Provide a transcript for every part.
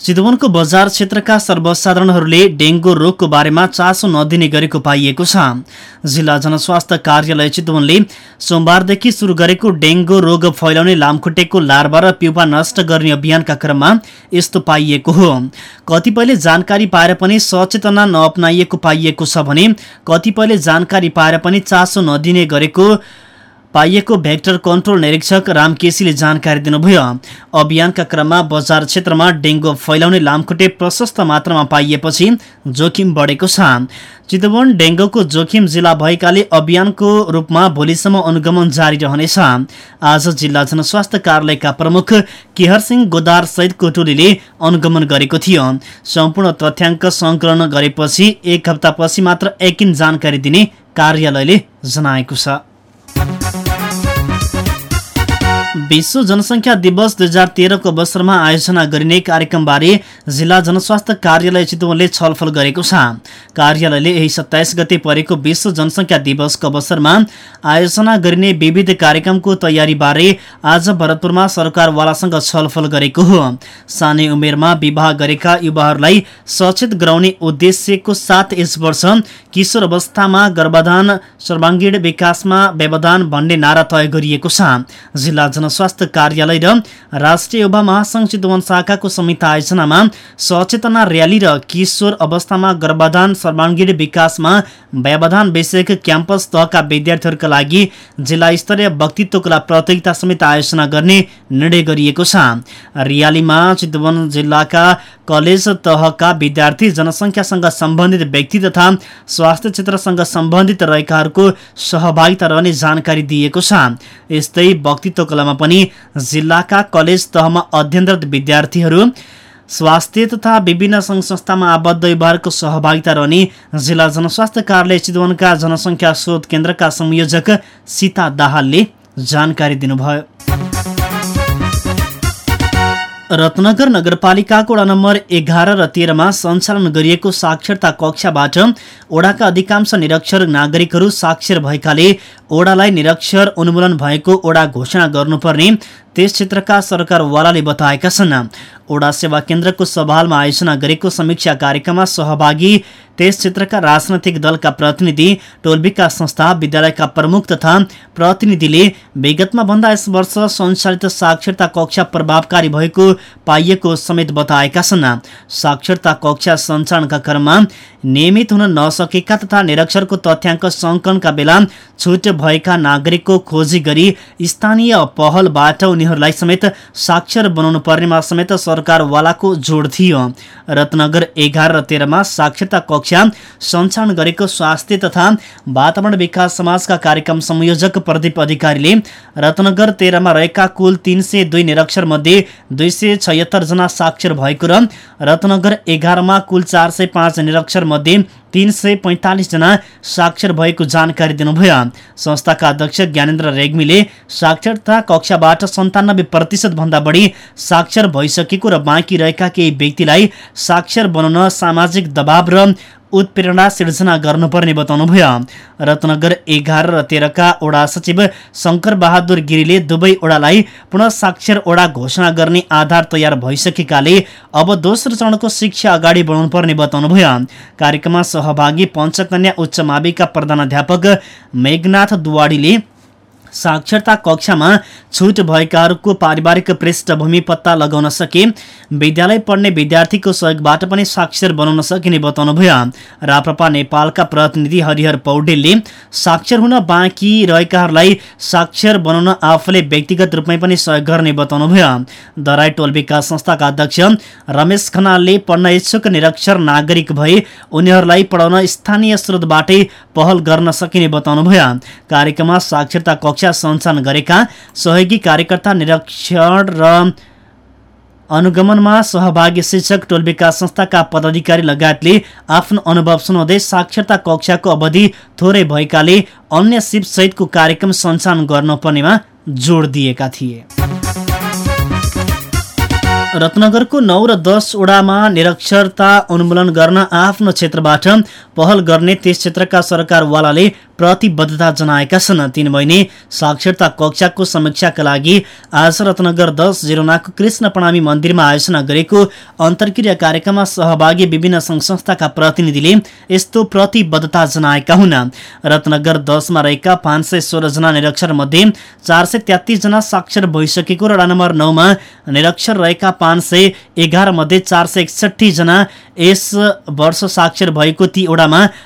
चितवनको बजार क्षेत्रका सर्वसाधारणहरूले डेङ्गु रोगको बारेमा चासो नदिने गरेको पाइएको छ। जिल्ला जनस्वास्थ्य कार्यालय चितवनले सोमबारदेखि सुरु गरेको डेङ्गु रोग फैलाउने लामखुट्टेको लार्वा र पिउपा नष्ट गर्ने अभियानका क्रममा यस्तो पाइएको हो। कतिपयले जानकारी पाएर पनि सचेतना नअपनाइएको पाइएको छ भने कतिपयले जानकारी पाएर पनि चासो नदिने गरेको पाइएको भेक्टर कन्ट्रोल निरीक्षक राम केसीले जानकारी दिनुभयो। अभियानका क्रममा बजार क्षेत्रमा डेङ्गु फैलाउने लामखुट्टे प्रशस्त मात्रामा पाइएपछि जोखिम बढेको छ। चितवन डेङ्गुको जोखिम जिल्ला भएकाले अभियानको रूपमा भोलिसम्म अनुगमन जारी रहनेछ। आज जिल्ला जनस्वास्थ्य कार्यालयका प्रमुख केहर सिंह गोदार सहितको टोलीले अनुगमन गरेको थियो। सम्पूर्ण तथ्याङ्क सङ्कलन गरेपछि एक हप्तापछि मात्र एकिन जानकारी दिने कार्यालयले जनाएको छ। विश्व जनसङ्ख्या दिवस दुई हजार तेह्रको अवसरमा आयोजना गरिने कार्यक्रमबारे जिल्ला जनस्वास्थ्य कार्यालय चितवनले छलफल गरेको छ। कार्यालयले यही सत्ताइस गते परेको विश्व जनसङ्ख्या दिवसको अवसरमा आयोजना गरिने विविध कार्यक्रमको तयारीबारे आज भरतपुरमा सरकारवालासँग छलफल गरेको हो। सानै उमेरमा विवाह गरेका युवाहरूलाई सचेत गराउने उद्देश्यको साथ यस वर्ष किशोर अवस्थामा गर्भाधान सर्वाङ्गीण विकासमा व्यवधान भन्ने नारा तय गरिएको छ। जिल्ला जनस्वास्थ्य कार्यालय र राष्ट्रिय युवा महासङ्घ चितवन शाखाको संयुक्त आयोजनामा सचेतना र्याली र किशोर अवस्थामा गर्भाधान सर्वाङ्गीण विकासमा व्यवधान विषयक क्याम्पस तहका विद्यार्थीहरूका लागि जिल्ला स्तरीय वक्तित्व कला प्रतियोगिता समेत आयोजना गर्ने निर्णय गरिएको छ। रियालीमा चितवन जिल्लाका कलेज तहका विद्यार्थी जनसङ्ख्यासँग सम्बन्धित व्यक्ति तथा स्वास्थ्य क्षेत्रसँग सम्बन्धित रहेकाहरूको सहभागिता रहने जानकारी दिएको छ। यस्तै वक्तित्व पनि जिल्लाका कलेज तहमा अध्ययनरत विद्यार्थीहरू स्वास्थ्य तथा विभिन्न सङ्घ संस्थामा आबद्ध युवाहरूको सहभागिता रहने जिल्ला जनस्वास्थ्य कार्यालय चितवनका जनसङ्ख्या शोध केन्द्रका संयोजक सीता दाहालले जानकारी दिनुभयो। रत्नगर नगरपालिकाको वडा नम्बर एघार र तेह्रमा सञ्चालन गरिएको साक्षरता कक्षाबाट ओडाका अधिकांश निरक्षर नागरिकहरू साक्षर भएकाले ओडालाई निरक्षर उन्मूलन भएको ओडा घोषणा गर्नुपर्ने त्यस क्षेत्रका सरकारवालाले बताएका छन्। ओडा सेवा केन्द्रको सभालमा आयोजना गरेको समीक्षा कार्यक्रममा सहभागी त्यस क्षेत्रका राजनैतिक दलका प्रतिनिधि टोल विकास संस्था विद्यालयका प्रमुख तथा प्रतिनिधिले विगतमा भन्दा यस वर्ष सञ्चालित साक्षरता कक्षा प्रभावकारी भएको पाइएको समेत बताएका छन्। साक्षरता कक्षा सञ्चालनका क्रममा नियमित हुन नसकेका तथा निरक्षरको तथ्याङ्क सङ्कलनका बेला छुट भएका नागरिकको खोजी गरी स्थानीय पहलबाट उनीहरूलाई समेत साक्षर बनाउनु पर्नेमा समेत सरकारवालाको जोड थियो। रत्नगर एघार र तेह्रमा साक्षरता कक्षा सञ्चालन गरेको स्वास्थ्य तथा वातावरण विकास समाजका कार्यक्रम संयोजक प्रदीप अधिकारीले रत्नगर तेह्रमा रहेका कुल तिन सय दुई निरक्षर मध्ये दुई सय छयत्तरजना साक्षर भएको र रत्नगर एघारमा कुल चार सय पाँच निरक्षर मध्ये तिन सय पैँतालिसजना साक्षर भएको जानकारी दिनुभयो। संस्थाका अध्यक्ष ज्ञानेन्द्र रेग्मीले साक्षरता कक्षाबाट सन्तानब्बे प्रतिशत भन्दा बढी साक्षर भइसकेको र बाँकी रहेका केही व्यक्तिलाई साक्षर बनाउन सामाजिक दबाव र उत्प्रेरणा सिर्जना गर्नुपर्ने बताउनुभयो रत्नगर एघार र तेह्रका ओडा सचिव शङ्कर बहादुर गिरीले दुवै ओडालाई पुनः साक्षर ओडा घोषणा गर्ने आधार तयार भइसकेकाले अब दोस्रो चरणको शिक्षा अगाडि बढाउनुपर्ने बताउनुभयो कार्यक्रममा सहभागी पञ्चकन्या उच्च माविका प्रधानाध्यापक मेघनाथ दुवाडीले साक्षरता कक्षामा छुट भएकाहरूको पारिवारिक पृष्ठभूमि पत्ता लगाउन सके। विद्यालय पढ्ने विद्यार्थीको सहयोगबाट पनि साक्षर बनाउन सकिने बताउनुभयो राप्रपा नेपालका प्रतिनिधि हरिहर पौडेलले साक्षर हुन बाँकी रहेकाहरूलाई साक्षर बनाउन आफूले व्यक्तिगत रूपमै पनि सहयोग गर्ने बताउनुभयो दराई टोल विकास संस्थाका अध्यक्ष रमेश खनालले पढ्न इच्छुक निरक्षर नागरिक भए उनीहरूलाई पढाउन स्थानीय स्रोतबाटै पहल गर्न सकिने बताउनुभयो कार्यक्रममा साक्षरता सञ्चालन गरेका सहयोगी कार्यकर्ता निरीक्षण र अनुगमनमा सहभागी शिक्षक टोल विकास संस्थाका पदाधिकारी लगायतले आफ्नो अनुभव सुनाउँदै साक्षरता कक्षाको अवधि थोरै भएकाले अन्य सिप सहितको कार्यक्रम सञ्चालन गर्नुपर्नेमा जोड दिएका थिए। रत्नगरको नौ र दसवटामा निरक्षरता उन्मूलन गर्न आफ्नो क्षेत्रबाट पहल गर्ने त्यस क्षेत्रका सरकारवालाले प्रतिबद्धता जनाएका छन्। तीन महिने साक्षरता कक्षाको समीक्षाका लागि आज रत्नगर दस जिरोनाको कृष्ण प्रणामी मन्दिरमा आयोजना गरेको अन्तर्क्रिया कार्यक्रममा सहभागी विभिन्न सङ्घ संस्थाका प्रतिनिधिले यस्तो प्रतिबद्धता जनाएका हुन्। रत्नगर दसमा रहेका पाँच सय सोह्रजना निरक्षर मध्ये चार सय तेत्तिसजना साक्षर भइसकेको र नम्बर नौमा निरक्षर रहेका पाँच सय एघार मध्ये चार सय एकसठी जना यस वर्ष साक्षर भएको ती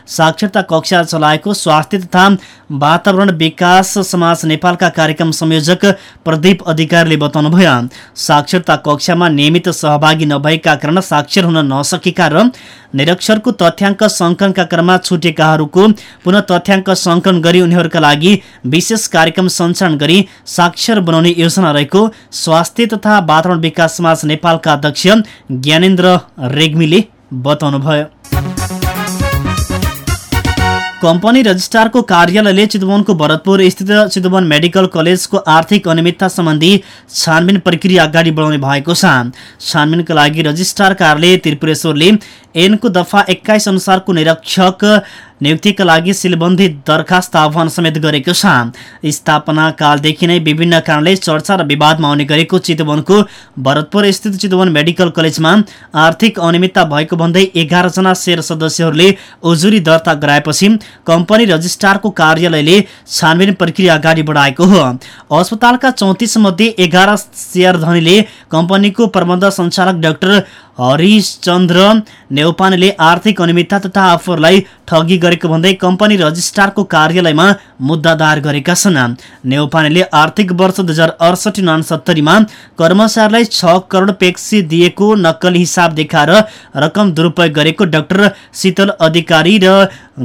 साक्षरता कक्षा चलाएको स्वास्थ्य तथा वातावरण विकास समाज नेपालका कार्यक्रम संयोजक प्रदीप अधिकारीले बताउनुभयो। साक्षरता कक्षामा नियमित सहभागी नभएका कारण साक्षर हुन नसकेका र निरक्षरको तथ्याङ्क सङ्कलनका क्रममा छुटेकाहरूको पुनः तथ्याङ्क सङ्कलन गरी उनीहरूका लागि विशेष कार्यक्रम सञ्चालन गरी साक्षर बनाउने योजना रहेको स्वास्थ्य तथा वातावरण विकास समाज नेपालका अध्यक्ष ज्ञानेन्द्र रेग्मीले बताउनुभयो। कम्पनी रजिस्ट्रारको कार्यालयले चितवनको भरतपुर स्थित चितवन मेडिकल कलेजको आर्थिक अनियमितता सम्बन्धी छानबिन प्रक्रिया अगाडि बढाउने भएको छ। छानबिनका लागि रजिस्ट्रार कार्यालय त्रिपुरेश्वरले एनको दफा एक्काइस अनुसारको निरीक्षक नियुक्तिका लागि सिलबन्दी दरखास्त आह्वान समेत गरेको छ। स्थापना कालदेखि नै विभिन्न कारणले चर्चा र विवादमा आउने गरेको चितवनको भरतपुर स्थित चितवन मेडिकल कलेजमा आर्थिक अनियमितता भएको भन्दै एघारजना सेयर सदस्यहरूले उजुरी दर्ता गराएपछि कम्पनी रजिस्ट्रारको कार्यालयले छानबिन प्रक्रिया अगाडि बढाएको हो। अस्पतालका चौतिस मध्ये एघार सेयर धनीले कम्पनीको प्रबन्ध सञ्चालक डाक्टर हरिशचन्द्र नेौपानेले आर्थिक अनियमितता तथा आफूहरूलाई ठगी गरेको भन्दै कम्पनी रजिस्ट्रारको कार्यालयमा मुद्दा दायर गरेका छन्। नेौपानेले आर्थिक वर्ष दुई हजार अडसठी उनासत्तरीमा कर्मचारीलाई छ करोड पेक्सी दिएको नक्कली हिसाब देखाएर रकम दुरुपयोग गरेको डाक्टर शीतल अधिकारी र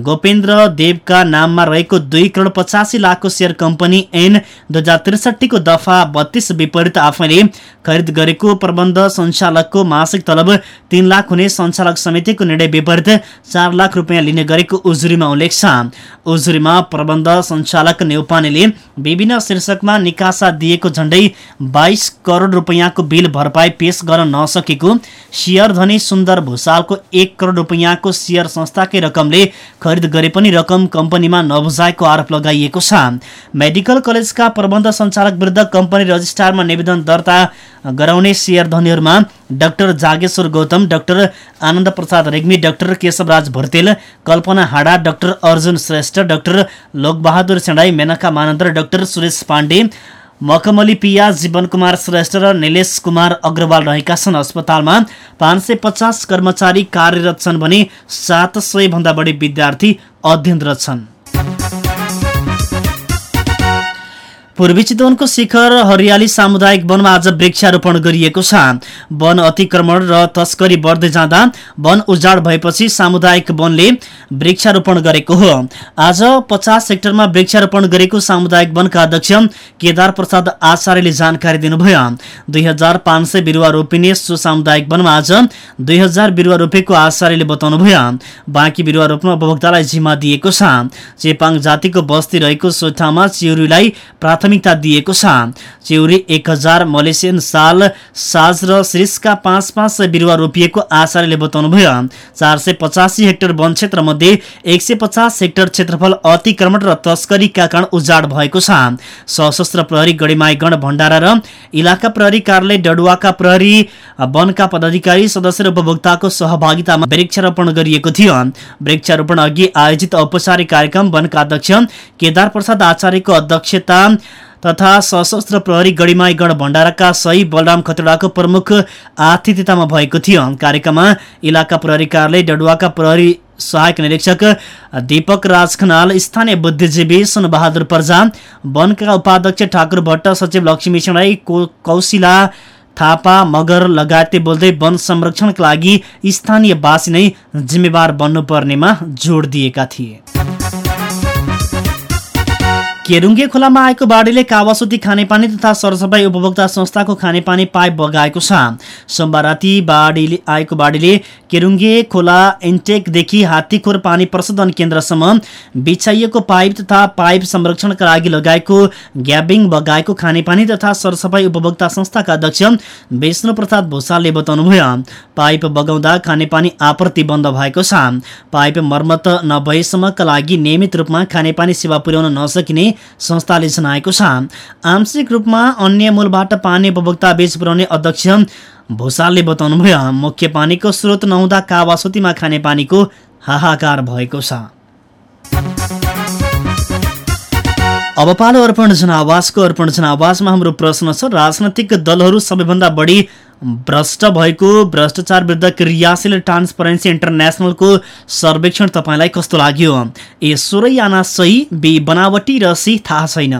गोपेन्द्र देवका नाममा रहेको दुई करोड पचासी लाखको सेयर कम्पनी एन दुई हजार त्रिसठीको दफा बत्तीस विपरीत आफैले खरिद गरेको प्रबन्ध सञ्चालकको मासिक तलब तीन लाख हुने सञ्चालक समितिको निर्णय विपरीत चार लाख रुपियाँ लिने गरेको उजुरीमा उल्लेख छ। उजुरीमा प्रबन्ध सञ्चालक नेउपानेले विभिन्न शीर्षकमा निकासा दिएको झण्डै बाइस करोड रुपियाँको बिल भरपाई पेश गर्न नसकेको धनी सुन्दर भूषालको एक करोड रुपियाँको सियर संस्थाकै रकमले खरिद गरे पनि रकम कम्पनीमा नबुझाएको आरोप लगाइएको छ। मेडिकल कलेजका प्रबन्ध सञ्चालक विरुद्ध कम्पनी रजिस्ट्रारमा निवेदन दर्ता गराउने share धनीहरूमा doctor Jageshwar Gautam doctor Anand Prasad Regmi doctor Keshavraj Bhartel Kalpana Hada doctor Arjun Shrestha doctor Lokbahadur Sedai Menaka Manand doctor Suresh Pandey मखमली पिया जीवन कुमार श्रेष्ठ र निलेश कुमार अग्रवाल रहेका छन्। अस्पतालमा पाँच सय पचास कर्मचारी कार्यरत छन् भने सात सय भन्दा बढी विद्यार्थी अध्ययनरत छन्। पूर्वी चितवनको शिखर हरियाली सामुदायिक वनमा आज वृक्षारोपण गरिएको छ। वन अतिक्रमण र तस्करी बढ्दै जाँदा वन उजाड भएपछि सामुदायिक वनले वृक्षारोपण गरेको हो। आज पचास हेक्टरमा वृक्षारोपण गरेको सामुदायिक वनका अध्यक्ष केदार प्रसाद आचार्यले जानकारी दिनुभयो। दुई हजार पाँच सय बिरुवा रोपिने सो सामुदायिक वनमा आज दुई हजार बिरुवा रोपेको आचार्यले बताउनुभयो। बाँकी बिरुवा रोप्न उपभोक्तालाई जिम्मा दिएको छ। चेपाङ जातिको बस्ती रहेको सो ठाउँमा चिउरीलाई प्राथमिक प्राथमिकता दिएको छ। चिउरी एक हजार मलेसियन साल साज र सिरिसका पाँच पाँच सय बिरुवा रोपिएको आचार्यले बताउनुभयो। चार सय पचासी हेक्टर वन क्षेत्र मध्ये एक सय पचास हेक्टर क्षेत्रफल अतिक्रमण र तस्करीका कारण उजाड भएको छ। सशस्त्र प्रहरी गढीमाईगण भण्डारा र इलाका प्रहरी कार्यालय डडुवाका प्रहरी वनका पदाधिकारी सदस्य र उपभोक्ताको सहभागितामा वृक्षारोपण गरिएको थियो। वृक्षारोपण अघि आयोजित औपचारिक कार्यक्रम वनका अध्यक्ष केदार प्रसाद आचार्यको अध्यक्षता तथा सशस्त्र प्रहरी गढीमाईगढ भण्डाराका सही बलराम खतडाको प्रमुख आतिथ्यतामा भएको थियो। कार्यक्रममा इलाका प्रहरी कार्यालय डडुवाका प्रहरी सहायक निरीक्षक दीपक राज खनाल स्थानीय बुद्धिजीवी सुनबहादुर प्रजा वनका उपाध्यक्ष ठाकुर भट्ट सचिव लक्ष्मी राई कौशिला थापा मगर लगायतले बोल्दै वन संरक्षणका लागि स्थानीयवासी नै जिम्मेवार बन्नुपर्नेमा जोड दिएका थिए। केरुङ्गे खोलामा आएको बाढीले कावासुती खानेपानी तथा सरसफाई उपभोक्ता संस्थाको खानेपानी पाइप बगाएको छ। सोमबार राति बाढीले आएको बाढीले केरुङ्गे खोला इन्टेकदेखि हात्तीखोर पानी प्रशोधन केन्द्रसम्म बिछाइएको पाइप तथा पाइप संरक्षणका लागि लगाएको ग्याबिङ बगाएको खानेपानी तथा सरसफाई उपभोक्ता संस्थाका अध्यक्ष विष्णु प्रसाद भूषालले बताउनुभयो। पाइप बगाउँदा खानेपानी आपूर्ति बन्द भएको छ। पाइप मर्मत नभएसम्मका लागि नियमित रूपमा खानेपानी सेवा पुर्याउन नसकिने संस्थाले जनाएको छ। आंशिक रूपमा अन्य मूलबाट पानी उपभोक्ता बीच पुर्याउने अध्यक्ष भूषालले बताउनुभयो मुख्य पानीको स्रोत नहुँदा कावासुतीमा खाने पानीको हाहाकार भएको छ। अब पालो अर्पण जनावासको अर्पण जनावासमा हाम्रो प्रश्न छ राजनैतिक दलहरू सबैभन्दा बढी भ्रष्ट भएको भ्रष्टाचार विरुद्ध क्रियाशील ट्रान्सपरेन्सी इन्टरनेसनलको सर्वेक्षण तपाईँलाई कस्तो लाग्यो? ए सोह्रै आना सही बी बनावटी र सी थाहा छैन।